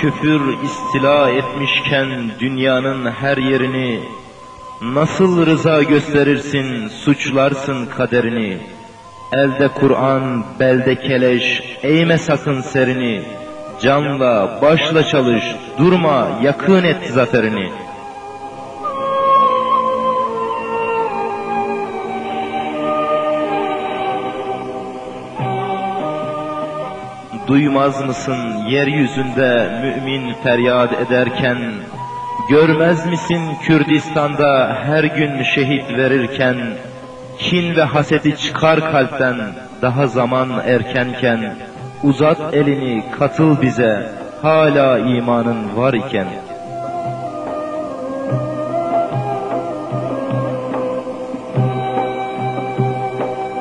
Küfür istila etmişken dünyanın her yerini Nasıl rıza gösterirsin, suçlarsın kaderini? Elde Kur'an, belde keleş, eğme sakın serini. Canla, başla çalış, durma, yakın et zaferini Duymaz mısın yeryüzünde mümin feryat ederken? Görmez misin Kürdistan'da her gün şehit verirken? Kin ve haseti çıkar kalpten daha zaman erkenken. Uzat elini katıl bize hala imanın var iken.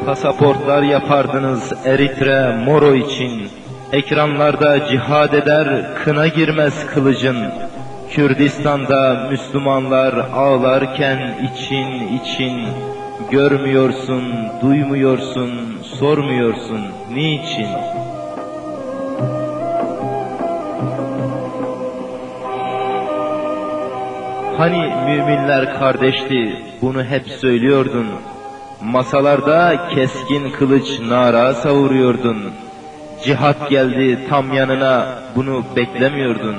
Pasaportlar yapardınız Eritre, Moro için Ekranlarda cihad eder, kına girmez kılıcın. Kürdistan'da Müslümanlar ağlarken için için görmüyorsun, duymuyorsun, sormuyorsun niçin? Hani müminler kardeşti, bunu hep söylüyordun. Masalarda keskin kılıç nara savuruyordun. Cihat geldi tam yanına, bunu beklemiyordun.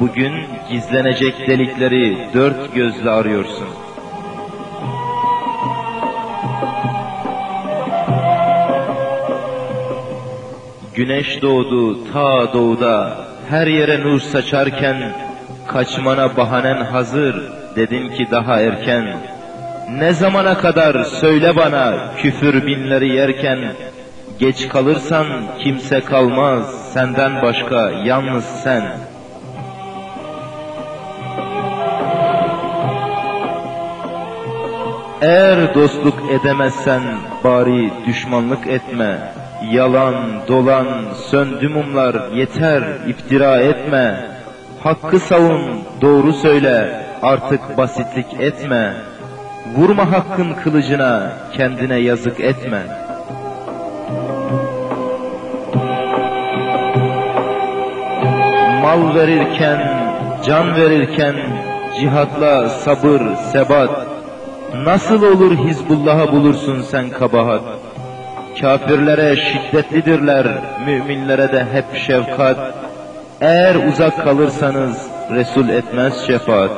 Bugün gizlenecek delikleri dört gözle arıyorsun. Güneş doğdu ta doğuda, her yere nur saçarken, kaçmana bahanen hazır, dedin ki daha erken. Ne zamana kadar söyle bana küfür binleri yerken, Geç kalırsan kimse kalmaz, senden başka yalnız sen. Eğer dostluk edemezsen bari düşmanlık etme. Yalan, dolan, söndü mumlar, yeter, iftira etme. Hakkı savun, doğru söyle, artık basitlik etme. Vurma hakkın kılıcına, kendine yazık etme.'' Mal verirken, can verirken, cihatla sabır, sebat, nasıl olur Hizbullah'a bulursun sen kabahat? Kafirlere şiddetlidirler, müminlere de hep şefkat. Eğer uzak kalırsanız Resul etmez şefaat.